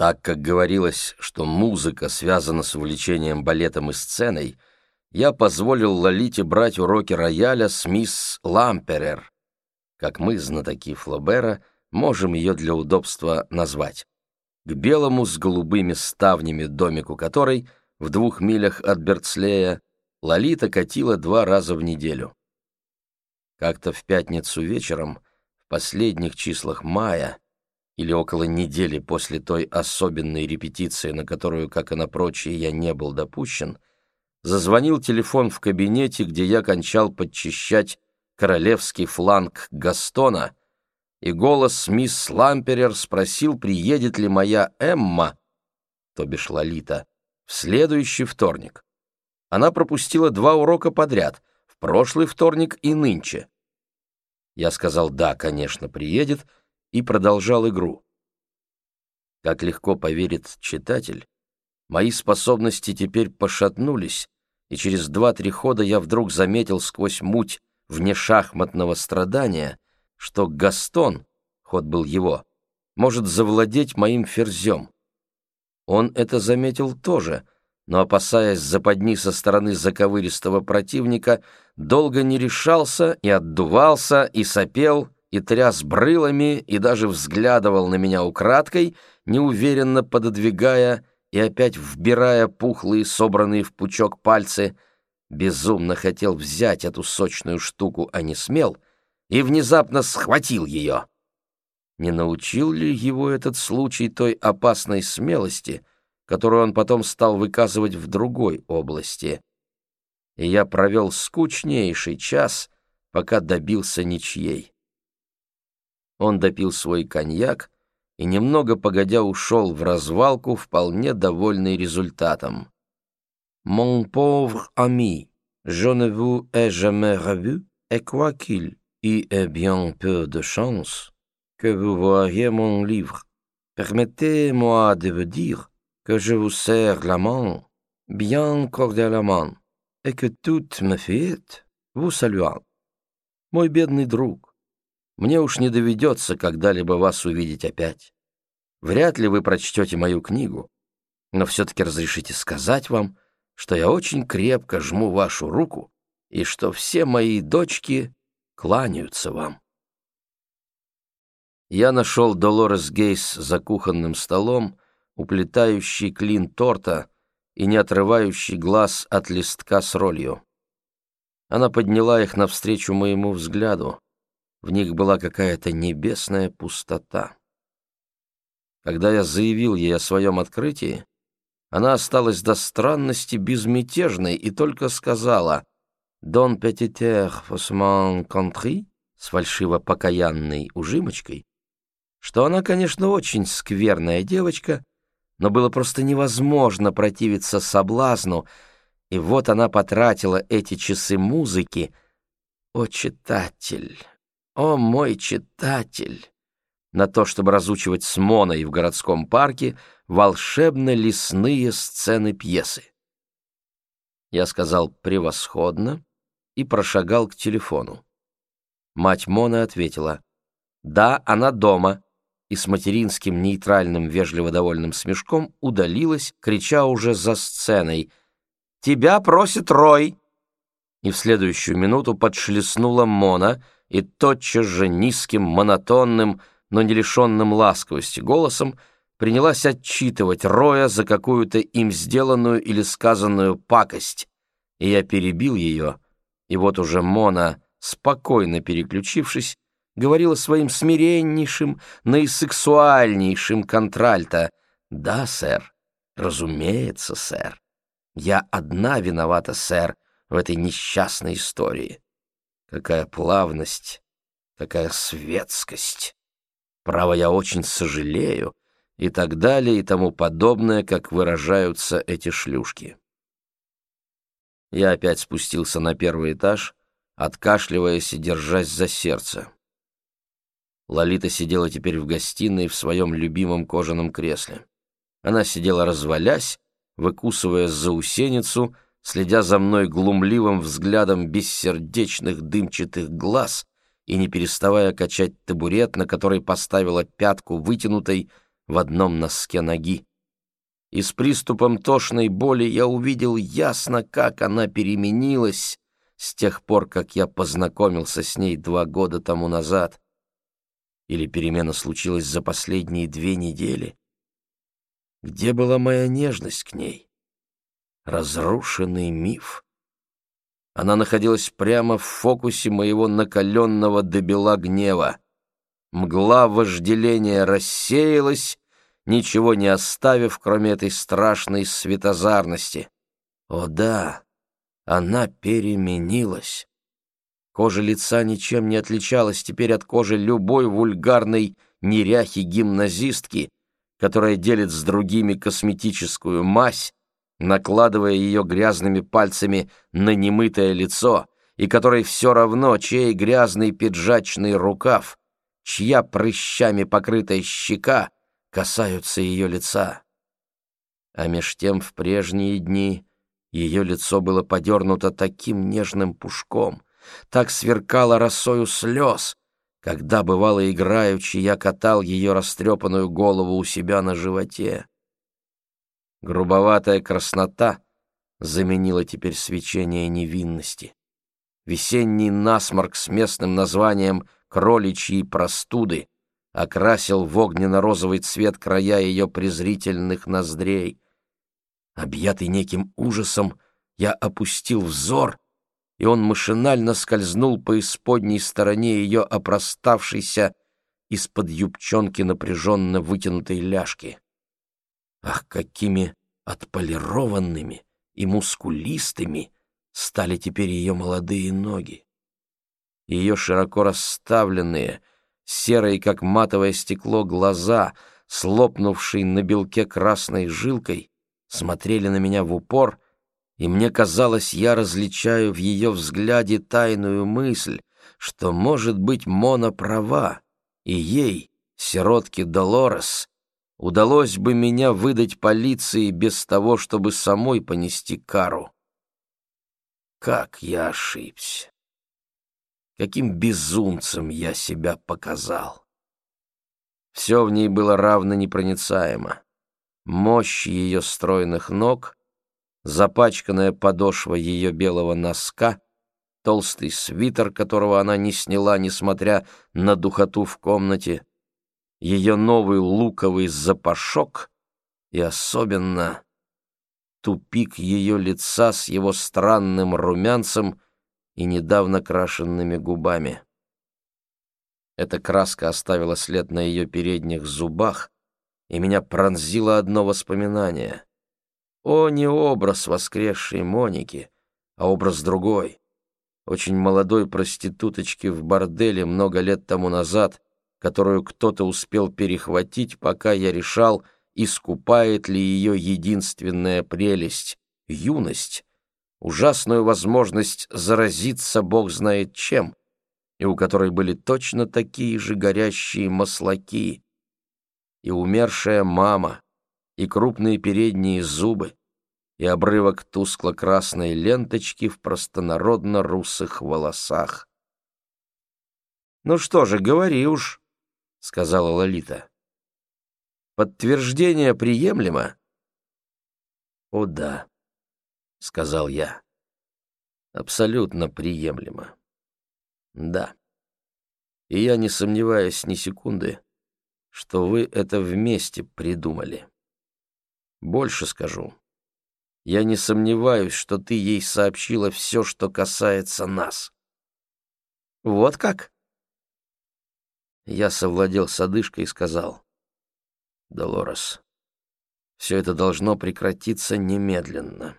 Так как говорилось, что музыка связана с увлечением балетом и сценой, я позволил Лолите брать уроки рояля с мисс Ламперер, как мы, знатоки Флобера, можем ее для удобства назвать. К белому с голубыми ставнями домику которой, в двух милях от Бертслея, Лолита катила два раза в неделю. Как-то в пятницу вечером, в последних числах мая, или около недели после той особенной репетиции, на которую, как и на прочие, я не был допущен, зазвонил телефон в кабинете, где я кончал подчищать королевский фланг Гастона, и голос мисс Ламперер спросил, приедет ли моя Эмма, то бишь Лолита, в следующий вторник. Она пропустила два урока подряд, в прошлый вторник и нынче. Я сказал «да, конечно, приедет», и продолжал игру. Как легко поверит читатель, мои способности теперь пошатнулись, и через два-три хода я вдруг заметил сквозь муть вне шахматного страдания, что Гастон, ход был его, может завладеть моим ферзем. Он это заметил тоже, но, опасаясь западни со стороны заковыристого противника, долго не решался и отдувался, и сопел, и тряс брылами, и даже взглядывал на меня украдкой, неуверенно пододвигая и опять вбирая пухлые, собранные в пучок пальцы, безумно хотел взять эту сочную штуку, а не смел, и внезапно схватил ее. Не научил ли его этот случай той опасной смелости, которую он потом стал выказывать в другой области? И я провел скучнейший час, пока добился ничьей. Он допил свой коньяк и немного погодя ушел в развалку, вполне довольный результатом. «Mon pauvre ami, je ne vous ai jamais revu, et quoiqu'il y ait bien peu de chance que vous voyez mon livre, permettez-moi de vous dire que je vous serre la main bien cordialement, et que toutes mes filles vous saluent. Мой бедный друг, мне уж не доведется когда-либо вас увидеть опять. Вряд ли вы прочтете мою книгу, но все-таки разрешите сказать вам, что я очень крепко жму вашу руку и что все мои дочки кланяются вам. Я нашел Долорес Гейс за кухонным столом, уплетающий клин торта и не отрывающий глаз от листка с ролью. Она подняла их навстречу моему взгляду. В них была какая-то небесная пустота. Когда я заявил ей о своем открытии, она осталась до странности безмятежной и только сказала «Дон петитер фосман контри» с фальшиво-покаянной ужимочкой, что она, конечно, очень скверная девочка, но было просто невозможно противиться соблазну, и вот она потратила эти часы музыки. О, читатель, о, мой читатель! На то, чтобы разучивать с Моной в городском парке волшебно-лесные сцены пьесы. Я сказал «превосходно» и прошагал к телефону. Мать Мона ответила «Да, она дома», и с материнским нейтральным вежливо довольным смешком удалилась, крича уже за сценой «Тебя просит Рой!» И в следующую минуту подшлеснула Мона — и тотчас же низким, монотонным, но не лишенным ласковости голосом принялась отчитывать Роя за какую-то им сделанную или сказанную пакость. И я перебил ее, и вот уже Мона, спокойно переключившись, говорила своим смиреннейшим, наисексуальнейшим контральто «Да, сэр, разумеется, сэр. Я одна виновата, сэр, в этой несчастной истории. Какая плавность, какая светскость. Право, я очень сожалею, и так далее, и тому подобное, как выражаются эти шлюшки. Я опять спустился на первый этаж, откашливаясь и держась за сердце. Лолита сидела теперь в гостиной в своем любимом кожаном кресле. Она сидела развалясь, выкусывая заусеницу, следя за мной глумливым взглядом бессердечных дымчатых глаз и не переставая качать табурет, на который поставила пятку вытянутой, в одном носке ноги. И с приступом тошной боли я увидел ясно, как она переменилась с тех пор, как я познакомился с ней два года тому назад. Или перемена случилась за последние две недели. Где была моя нежность к ней? Разрушенный миф. Она находилась прямо в фокусе моего накаленного до бела гнева. Мгла вожделения рассеялась, ничего не оставив, кроме этой страшной светозарности. О да, она переменилась. Кожа лица ничем не отличалась теперь от кожи любой вульгарной неряхи-гимназистки, которая делит с другими косметическую мазь, накладывая ее грязными пальцами на немытое лицо, и которой все равно, чей грязный пиджачный рукав, чья прыщами покрытая щека касаются ее лица. А меж тем в прежние дни ее лицо было подернуто таким нежным пушком, так сверкало росою слез, когда, бывало играючи, я катал ее растрепанную голову у себя на животе. Грубоватая краснота заменила теперь свечение невинности. Весенний насморк с местным названием «кроличьи простуды» окрасил в огненно-розовый цвет края ее презрительных ноздрей. Объятый неким ужасом, я опустил взор, и он машинально скользнул по исподней стороне ее опроставшейся из-под юбчонки напряженно вытянутой ляжки. Ах, какими отполированными и мускулистыми стали теперь ее молодые ноги! Ее широко расставленные, серые, как матовое стекло, глаза, слопнувшие на белке красной жилкой, смотрели на меня в упор, и мне казалось, я различаю в ее взгляде тайную мысль, что, может быть, Мона права, и ей, сиротке Долорес, удалось бы меня выдать полиции без того, чтобы самой понести кару. Как я ошибся! Каким безумцем я себя показал! Все в ней было равно непроницаемо. Мощь ее стройных ног, запачканная подошва ее белого носка, толстый свитер, которого она не сняла, несмотря на духоту в комнате, ее новый луковый запашок и особенно тупик ее лица с его странным румянцем и недавно крашенными губами. Эта краска оставила след на ее передних зубах, и меня пронзило одно воспоминание. О, не образ воскресшей Моники, а образ другой, очень молодой проституточки в борделе много лет тому назад, которую кто-то успел перехватить, пока я решал, искупает ли ее единственная прелесть — юность, ужасную возможность заразиться бог знает чем, и у которой были точно такие же горящие маслаки, и умершая мама, и крупные передние зубы, и обрывок тускло-красной ленточки в простонародно-русых волосах. «Ну что же, говори уж», — сказала Лолита. «Подтверждение приемлемо?» «О да», — сказал я. «Абсолютно приемлемо. Да. И я не сомневаюсь ни секунды, что вы это вместе придумали. Больше скажу. Я не сомневаюсь, что ты ей сообщила все, что касается нас». «Вот как?» Я совладел с одышкой и сказал. «Долорес, все это должно прекратиться немедленно.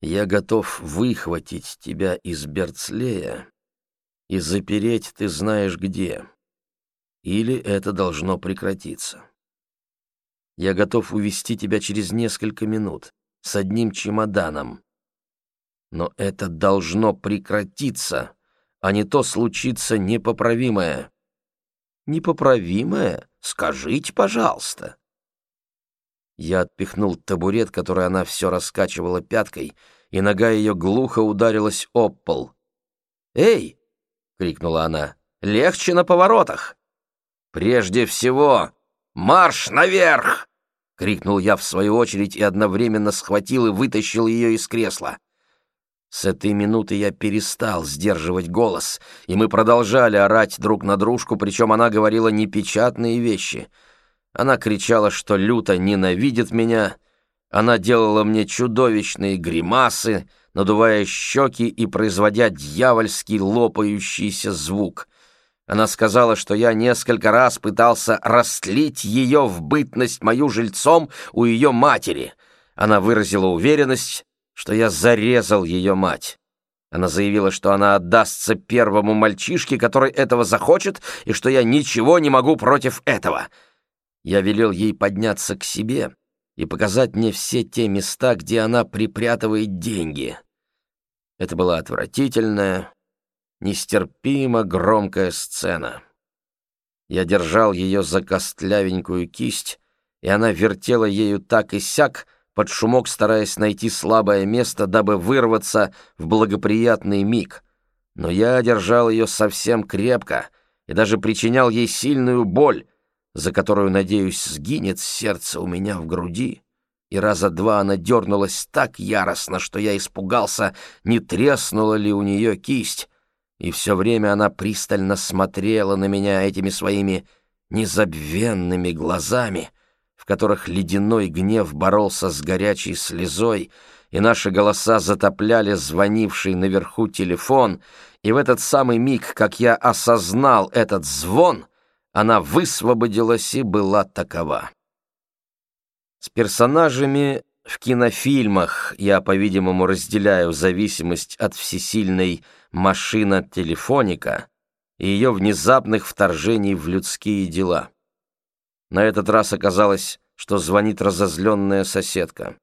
Я готов выхватить тебя из Берцлея и запереть ты знаешь где. Или это должно прекратиться. Я готов увести тебя через несколько минут с одним чемоданом. Но это должно прекратиться, а не то случится непоправимое. Непоправимое? Скажите, пожалуйста. Я отпихнул табурет, который она все раскачивала пяткой, и нога ее глухо ударилась об пол. «Эй!» — крикнула она. «Легче на поворотах!» «Прежде всего!» Марш наверх!» — крикнул я в свою очередь и одновременно схватил и вытащил ее из кресла. С этой минуты я перестал сдерживать голос, и мы продолжали орать друг на дружку, причем она говорила непечатные вещи. Она кричала, что люто ненавидит меня, она делала мне чудовищные гримасы, надувая щеки и производя дьявольский лопающийся звук. Она сказала, что я несколько раз пытался растлить ее в бытность мою жильцом у ее матери. Она выразила уверенность, что я зарезал ее мать. Она заявила, что она отдастся первому мальчишке, который этого захочет, и что я ничего не могу против этого. Я велел ей подняться к себе и показать мне все те места, где она припрятывает деньги. Это была отвратительная, нестерпимо громкая сцена. Я держал ее за костлявенькую кисть, и она вертела ею так и сяк, под шумок стараясь найти слабое место, дабы вырваться в благоприятный миг. Но я держал ее совсем крепко и даже причинял ей сильную боль, за которую, надеюсь, сгинет сердце у меня в груди. И раза два она дернулась так яростно, что я испугался, не треснула ли у нее кисть, и все время она пристально смотрела на меня этими своими незабвенными глазами, в которых ледяной гнев боролся с горячей слезой, и наши голоса затопляли звонивший наверху телефон, и в этот самый миг, как я осознал этот звон, она высвободилась и была такова. С персонажами в кинофильмах я, по-видимому, разделяю зависимость от всесильной машина-телефоника и ее внезапных вторжений в людские дела. На этот раз оказалось, что звонит разозленная соседка.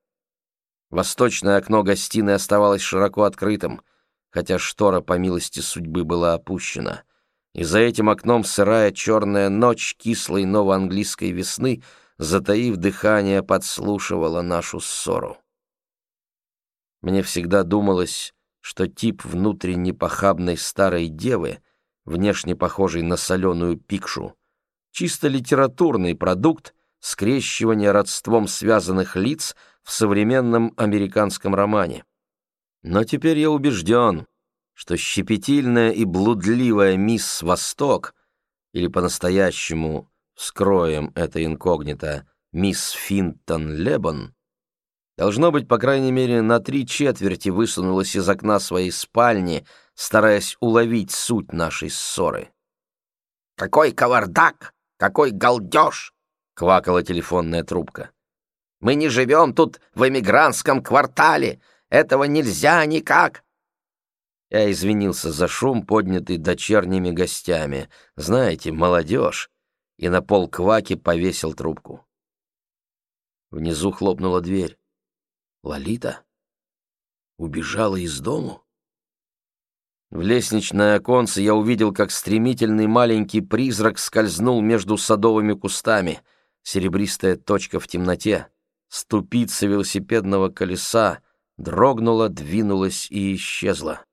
Восточное окно гостиной оставалось широко открытым, хотя штора, по милости судьбы, была опущена. И за этим окном сырая черная ночь кислой новоанглийской весны — затаив дыхание, подслушивала нашу ссору. Мне всегда думалось, что тип внутренне похабной старой девы, внешне похожей на соленую пикшу, чисто литературный продукт скрещивания родством связанных лиц в современном американском романе. Но теперь я убежден, что щепетильная и блудливая мисс Восток, или по-настоящему скроем это инкогнито, мисс Финтон Лебон, должно быть, по крайней мере, на три четверти высунулась из окна своей спальни, стараясь уловить суть нашей ссоры. «Какой кавардак! Какой галдеж!» — квакала телефонная трубка. «Мы не живем тут в эмигрантском квартале! Этого нельзя никак!» Я извинился за шум, поднятый дочерними гостями. Знаете, молодежь и на пол кваки повесил трубку. Внизу хлопнула дверь. Лолита убежала из дому. В лестничное оконце я увидел, как стремительный маленький призрак скользнул между садовыми кустами. Серебристая точка в темноте, ступица велосипедного колеса, дрогнула, двинулась и исчезла.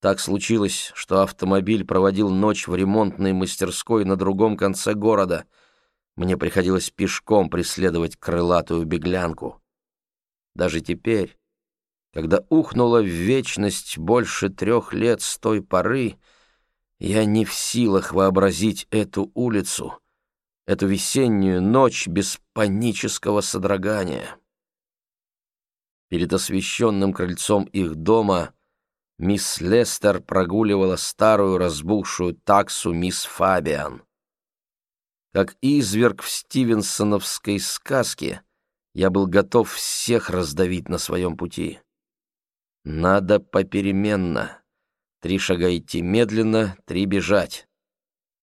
Так случилось, что автомобиль проводил ночь в ремонтной мастерской на другом конце города. Мне приходилось пешком преследовать крылатую беглянку. Даже теперь, когда ухнуло в вечность больше трех лет с той поры, я не в силах вообразить эту улицу, эту весеннюю ночь без панического содрогания. Перед освещенным крыльцом их дома — мисс Лестер прогуливала старую разбухшую таксу мисс Фабиан. Как изверг в стивенсоновской сказке, я был готов всех раздавить на своем пути. Надо попеременно. Три шага идти медленно, три бежать.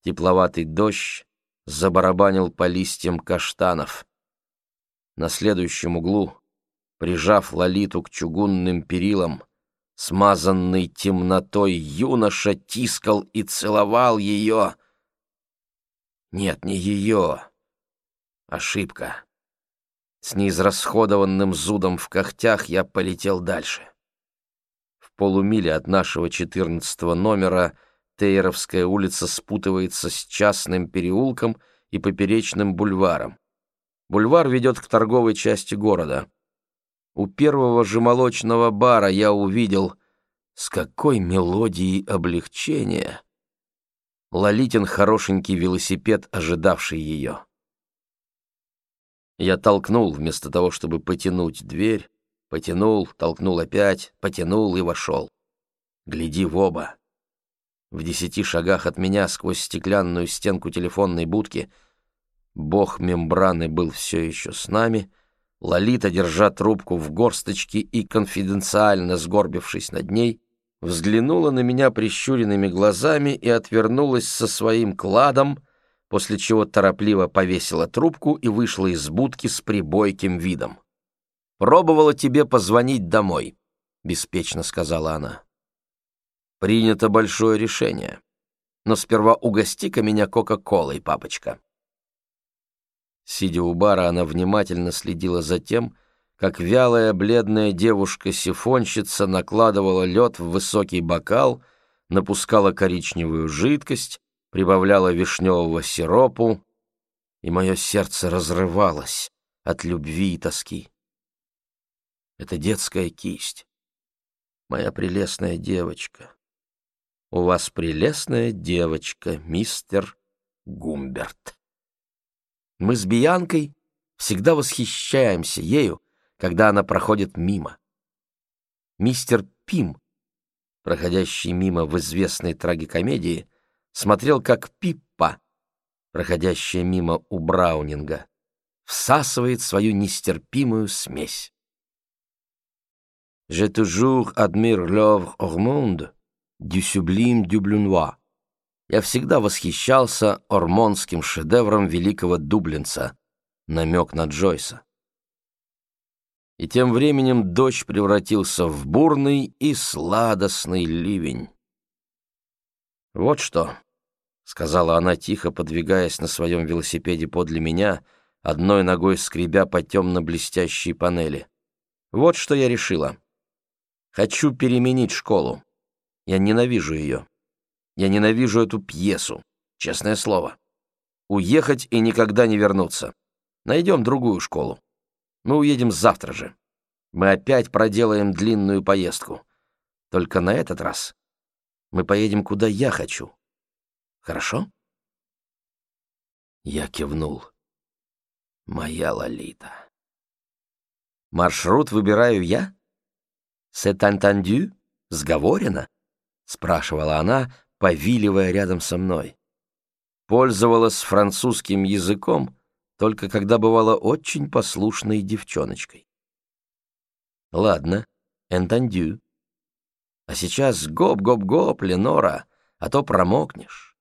Тепловатый дождь забарабанил по листьям каштанов. На следующем углу, прижав Лолиту к чугунным перилам, Смазанный темнотой юноша тискал и целовал ее. Нет, не ее. Ошибка. С неизрасходованным зудом в когтях я полетел дальше. Полумиле от нашего четырнадцатого номера Тейровская улица спутывается с частным переулком и поперечным бульваром. Бульвар ведет к торговой части города. У первого же молочного бара я увидел, с какой мелодией облегчения Лолитин хорошенький велосипед, ожидавший ее. Я толкнул, вместо того, чтобы потянуть дверь, потянул, толкнул опять, потянул и вошел. Гляди в оба. В десяти шагах от меня, сквозь стеклянную стенку телефонной будки, бог мембраны был все еще с нами, Лолита, держа трубку в горсточке и конфиденциально сгорбившись над ней, взглянула на меня прищуренными глазами и отвернулась со своим кладом, после чего торопливо повесила трубку и вышла из будки с прибойким видом. «Пробовала тебе позвонить домой», — беспечно сказала она. «Принято большое решение. Но сперва угости-ка меня Кока-Колой, папочка». Сидя у бара, она внимательно следила за тем, как вялая бледная девушка-сифонщица накладывала лед в высокий бокал, напускала коричневую жидкость, прибавляла вишневого сиропу, и мое сердце разрывалось от любви и тоски. Это детская кисть. Моя прелестная девочка. У вас прелестная девочка, мистер Гумберт. Мы с Биянкой всегда восхищаемся ею, когда она проходит мимо. Мистер Пим, проходящий мимо в известной трагикомедии, смотрел, как Пиппа, проходящая мимо у Браунинга, всасывает свою нестерпимую смесь. «Je toujours admire l'œuvre au monde du sublime Дюблюнва». Я всегда восхищался ормонским шедевром великого дублинца, намек на Джойса. И тем временем дождь превратился в бурный и сладостный ливень. «Вот что», — сказала она тихо, подвигаясь на своем велосипеде подле меня, одной ногой скребя по темно-блестящей панели. «Вот что я решила. Хочу переменить школу. Я ненавижу ее. Я ненавижу эту пьесу, честное слово. Уехать и никогда не вернуться. Найдем другую школу. Мы уедем завтра же. Мы опять проделаем длинную поездку. Только на этот раз мы поедем, куда я хочу. Хорошо?» Я кивнул. «Моя Лолита». «Маршрут выбираю я?» «C'est entendu? Сговорено?» — спрашивала она, повиливая рядом со мной. Пользовалась французским языком, только когда бывала очень послушной девчоночкой. «Ладно, entendu», а сейчас гоп-гоп-гоп, Ленора, а то промокнешь.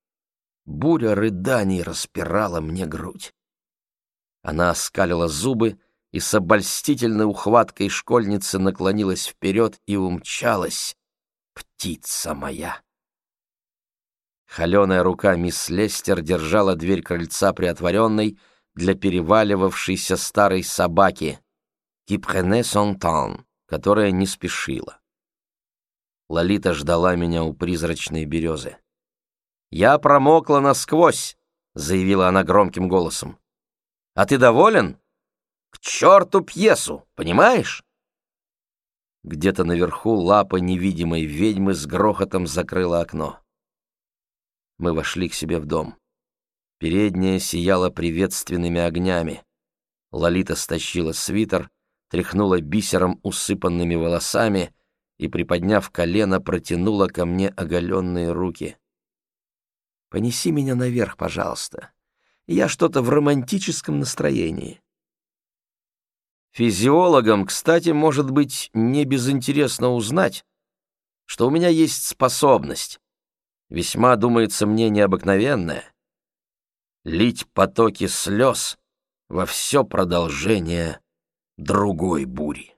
Буря рыданий распирала мне грудь. Она оскалила зубы и с обольстительной ухваткой школьницы наклонилась вперед и умчалась. Птица моя! Холеная рука мисс Лестер держала дверь крыльца приотворенной для переваливавшейся старой собаки, кипрене сонтан, которая не спешила. Лолита ждала меня у призрачной березы. «Я промокла насквозь», — заявила она громким голосом. «А ты доволен? К черту пьесу, понимаешь?» Где-то наверху лапа невидимой ведьмы с грохотом закрыла окно. Мы вошли к себе в дом. Передняя сияла приветственными огнями. Лолита стащила свитер, тряхнула бисером усыпанными волосами — и, приподняв колено, протянула ко мне оголенные руки. «Понеси меня наверх, пожалуйста. Я что-то в романтическом настроении». Физиологам, кстати, может быть не безинтересно узнать, что у меня есть способность, весьма, думается мне, необыкновенная, лить потоки слез во все продолжение другой бури.